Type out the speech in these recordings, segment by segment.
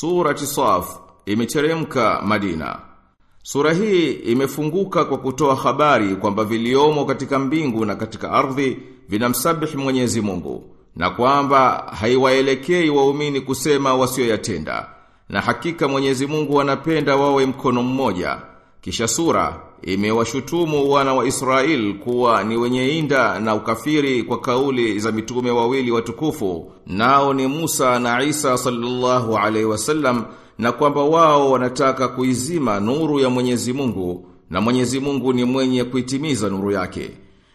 Surati Saf imeteremka Madina. Sura hii imefunguka kwa kutoa habari kwamba viliomo katika mbingu na katika ardhi vinamsabihi Mwenyezi Mungu na kwamba haiwaelekei waumini kusema wasioyatenda. Na hakika Mwenyezi Mungu anapenda wawe mkono mmoja. Kisha sura imewashutumu wana wa Israel kuwa ni wenye inda na ukafiri kwa kauli za mitume wawili watukufu nao ni Musa na Isa sallallahu alaihi wasallam na kwamba wao wanataka kuizima nuru ya Mwenyezi Mungu na Mwenyezi Mungu ni mwenye kuitimiza nuru yake.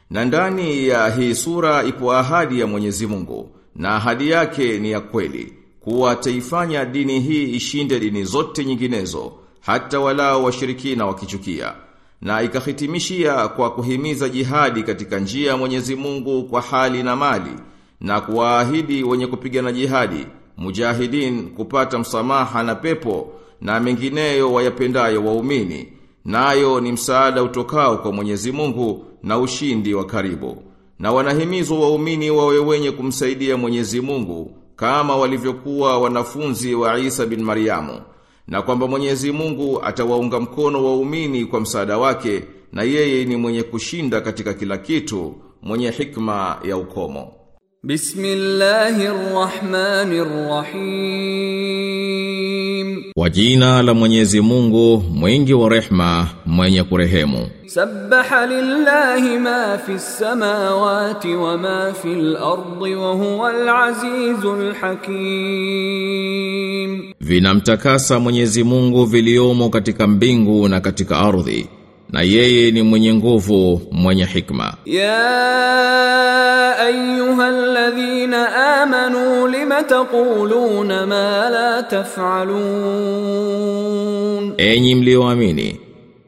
Na ndani ya hii sura ipo ahadi ya Mwenyezi Mungu na ahadi yake ni ya kweli kuwa ataifanya dini hii ishinde dini zote nyinginezo hata walao washirikina wakichukia na ikahitimishia kwa kuhimiza jihadi katika njia ya Mwenyezi Mungu kwa hali na mali na kuwaahidi wenye kupigana jihadi mujahidin kupata msamaha na pepo na mengineyo wayapendayo waumini nayo ni msaada utokao kwa Mwenyezi Mungu na ushindi wa karibu. Na wanahimizwa waumini wawe wenye kumsaidia Mwenyezi Mungu kama walivyokuwa wanafunzi wa Isa bin Maryamu na kwamba Mwenyezi Mungu atawaunga mkono waumini kwa msaada wake na yeye ni mwenye kushinda katika kila kitu mwenye hikma ya ukomo Bismillahirrahmanirrahim. Kwa jina la Mwenyezi Mungu mwingi wa rehma mwenye kurehemu. Sabbaha lillahi ma fi samawati wa ma fi al-ardi wa huwa al-azizul hakim. Vinamtakasa Mwenyezi Mungu viliomo katika mbingu na katika ardhi na yeye ni mwenye nguvu mwenye hikma. Ya ayyuhalladhina amanu lima taquluna ma la taf'alun? Enyi mlioamini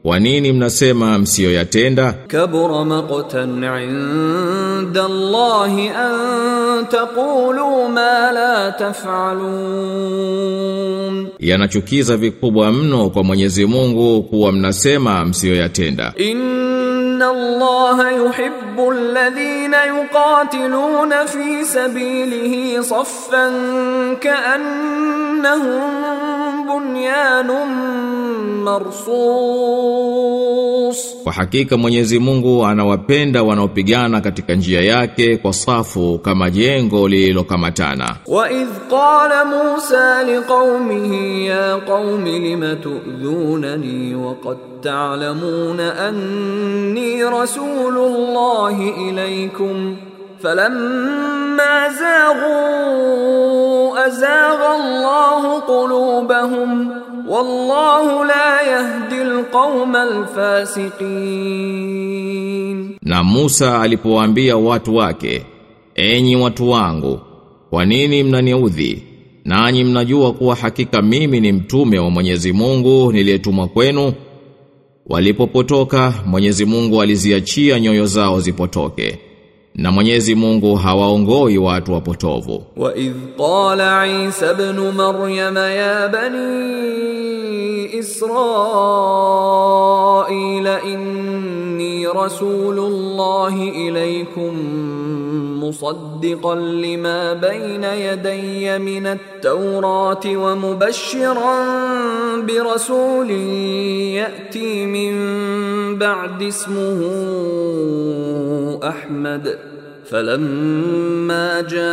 kwa nini mnasema msiyoyatenda? Kabura maqtan 'inda Allahi an taqulu ma la taf'alun. Yanachukiza vikubwa mno kwa Mwenyezi Mungu kuwa mnasema msiyoyatenda. Inna الله يحب الذين يقاتلون في سبيله صفا كأنهم بنيان مرصود Kwa hakika Mwenyezi Mungu anawapenda wanaopigana katika njia yake kwa safu kama jengo lililokamatana. Wa idh qala Musa liqaumihi ya qaumi limatudhunani wa qad ta'lamuna anni rasulullahi ilaykum? Falamma zaghu azagha Allahu qulubahum. Wallahu la yahdi alqauma alfasiqin. Na Musa alipowaambia watu wake, enyi watu wangu, kwa nini mnaniudhi? Nanyi mnajua kuwa hakika mimi ni mtume wa Mwenyezi Mungu niliyetumwa kwenu. Walipopotoka Mwenyezi Mungu aliziachia nyoyo zao zipotoke. Na Mwenyezi Mungu hawaongoi watu wapotovu. وإذ قال عيسى ابن مريم يا بني إسرائيل إني رسول الله إليكم مصدقا لما بين يدي من التوراة ومبشرا برسول يأتي من بعد اسمه أحمد فلما جاءهم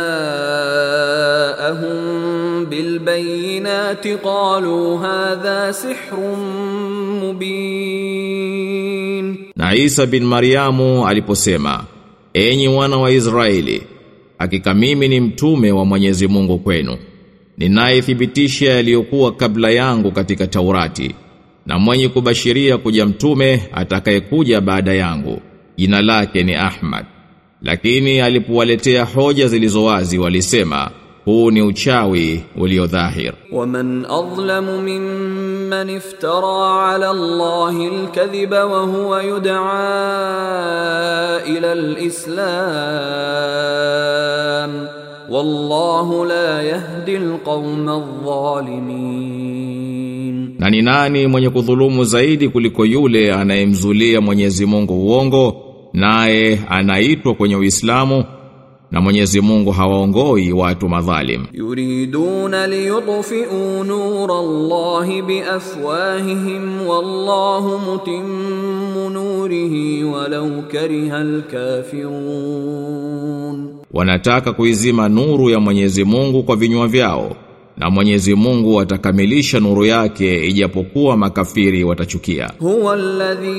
بالبينات قالوا هذا سحر مبين Na Isa bin Mariamu aliposema, enyi wana wa Israeli, hakika mimi ni mtume wa Mwenyezi Mungu kwenu. Ninayethibitisha yaliyokuwa kabla yangu katika Taurati, na mwenye kubashiria kuja mtume atakayekuja baada yangu. Jina lake ni Ahmad. Lakini alipowaletea hoja zilizowazi walisema huu ni uchawi ulio dhahir. Waman adlamu mimman iftara ala allahi alkadhiba wa huwa yud'a ila alislam wallahu la yahdi alqawma adh-dhalimin na ni nani mwenye kudhulumu zaidi kuliko yule anayemzulia Mwenyezi Mungu uongo naye anaitwa kwenye Uislamu na Mwenyezi Mungu hawaongoi watu madhalim. Yuriduna liyudfi'u nura Allahi biafwahihim wallahu mutimmu nurihi walau kariha alkafirun. Wanataka kuizima nuru ya Mwenyezi Mungu kwa vinywa vyao na Mwenyezi Mungu atakamilisha nuru yake ijapokuwa makafiri watachukia. Huwa alladhi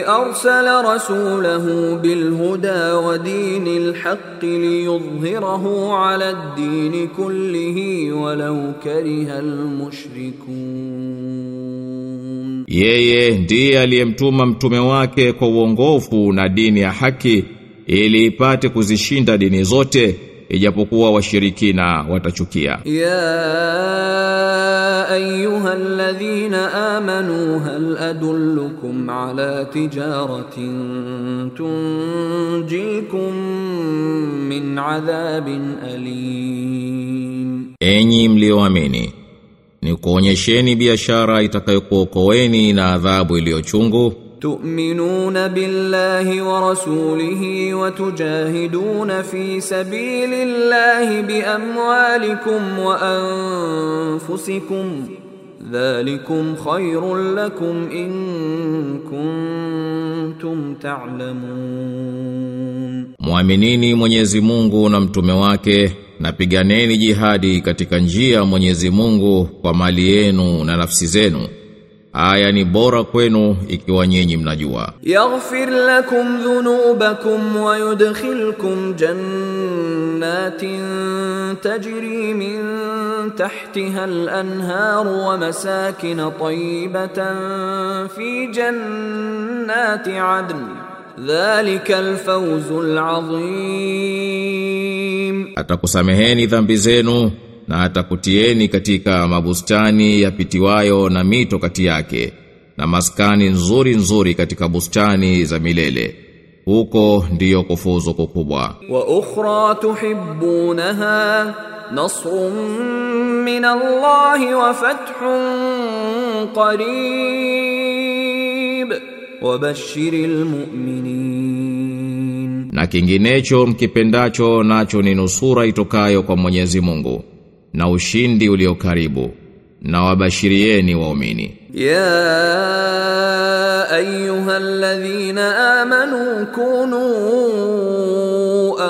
arsala rasulahu bilhuda wa dinil haqq liyudhhirahu ala ad-din kullihi walau kariha almushrikun, yeye ndiye aliyemtuma mtume wake kwa uongofu na dini ya haki ili ipate kuzishinda dini zote ijapokuwa washirikina watachukia. Ya ayuha alladhina amanu hal adullukum ala tijaratin tunjikum min adhabin alim. Enyi mlioamini ni kuonyesheni biashara itakayokuokoeni na adhabu iliyochungu تؤمنون بالله ورسوله وتجاهدون في سبيل الله بأموالكم وأنفسكم ذلكم خير لكم إن كنتم تعلمون Muaminini Mwenyezi Mungu na mtume wake na piganeni jihadi katika njia ya Mwenyezi Mungu kwa mali yenu na nafsi zenu. Aya ni bora kwenu ikiwa nyinyi mnajua. Yaghfir lakum dhunubakum wa yudkhilkum jannatin tajri min tahtiha al-anhar wa masakin tayyibatan fi jannati adn. Dhalika al-fawzul azim. Atakusameheni dhambi zenu na atakutieni katika mabustani yapitiwayo na mito kati yake na maskani nzuri nzuri katika bustani za milele. Huko ndiyo kufuzu kukubwa. Wa ukhra tuhibbunaha nasrun min Allah wa fathun qarib. Wa bashiril mu'minin. Na kinginecho mkipendacho nacho ni nusura itokayo kwa Mwenyezi Mungu. Na ushindi ulio karibu. Na wabashirieni waumini. ايها الذين امنوا كونوا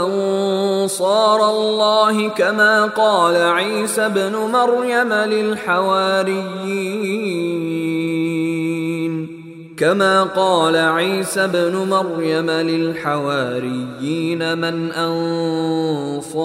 انصار الله كما قال عيسى ابن مريم للحواريين كما قال عيسى ابن مريم للحواريين من انصاري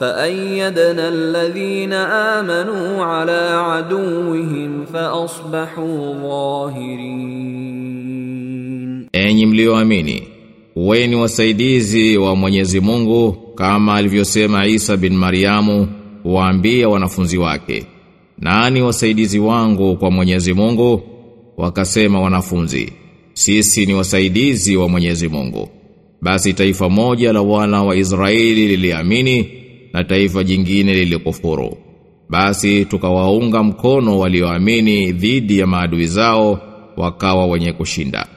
فأيدنا الذين آمنوا على عدوهم فأصبحوا ظاهرين Enyi mlioamini, uweni wasaidizi wa Mwenyezi Mungu kama alivyosema Isa bin Mariamu waambia wanafunzi wake. Nani wasaidizi wangu kwa Mwenyezi Mungu? Wakasema wanafunzi, sisi ni wasaidizi wa Mwenyezi Mungu. Basi taifa moja la wana wa Israeli liliamini na taifa jingine lilikufuru. Basi tukawaunga mkono walioamini dhidi ya maadui zao wakawa wenye kushinda.